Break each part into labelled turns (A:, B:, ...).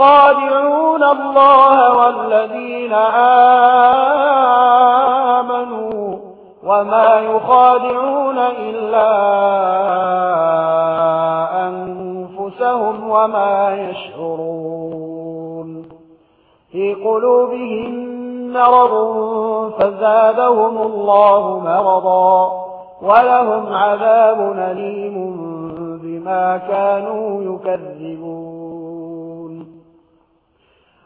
A: يخادعون الله والذين آمنوا وما يخادعون إلا أنفسهم وما يشعرون في قلوبهم مرض فزادهم الله مرضا ولهم عذاب نليم بما كانوا يكذبون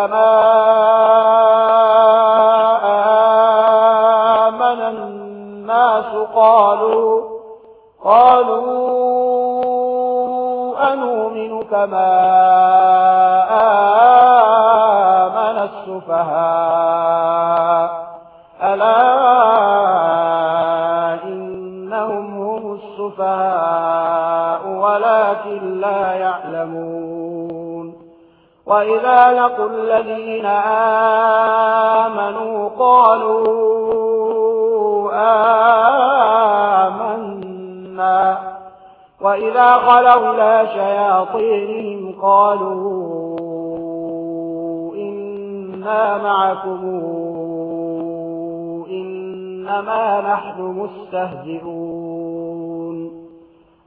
A: كما آمن الناس قالوا قالوا أنؤمن كما آمن السفهاء ألا إنهم هم السفهاء ولكن لا يعلمون وإذا لقوا الذين آمنوا قالوا آمنا وإذا خلوا لا شياطينهم قالوا إنا معكم إنما نحن مستهزئون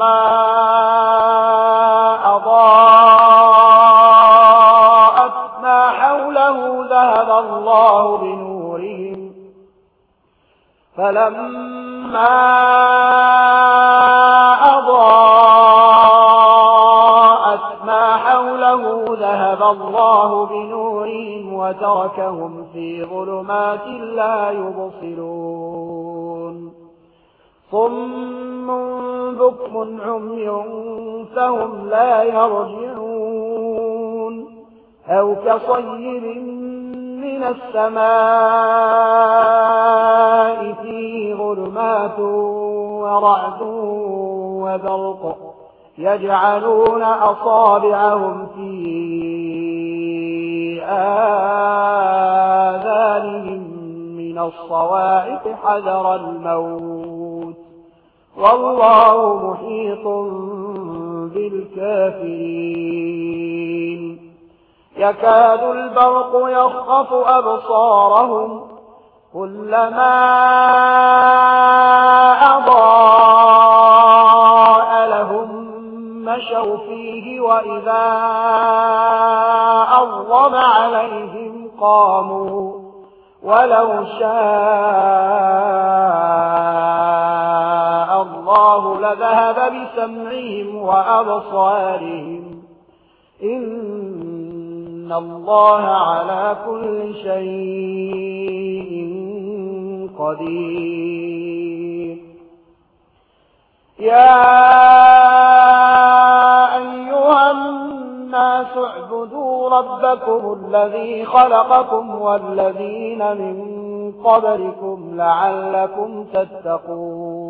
A: ما حوله ذهب الله بنورهم. فلما أضاءت ما حوله ذهب الله بنورهم وتركهم في ظلمات لا يبصرون. ثم بكم عمي فهم لا يرجعون. أو كصير من السماء فيه غرمات ورعد وبرق يجعلون أصابعهم في آذانهم من الصواعق حذر الموت. والله محيط بالكافرين. يكاد البرق يخف أبصارهم كلما أضاء لهم مشوا فيه وإذا أظلم عليهم قاموا. ولو شاء سمعهم وأبصارهم إن الله على كل شيء قدير يا أيها الناس اعبدوا ربكم الذي خلقكم والذين من قبلكم لعلكم تتقون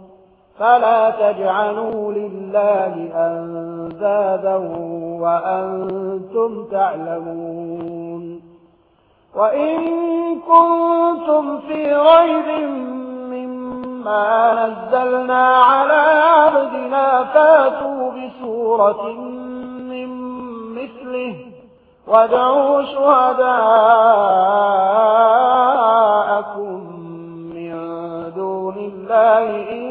A: فلا تجعلوا لله أنزادا وأنتم تعلمون. وإن كنتم في غيب مما نزلنا على عبدنا فاتوا بسورة من مثله وادعوا شهداءكم من دون الله إن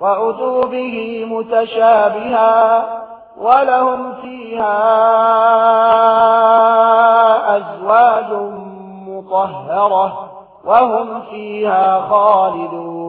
A: وعذوبه متشابها ولهم فيها أزواج مطهرة وهم فيها خالدون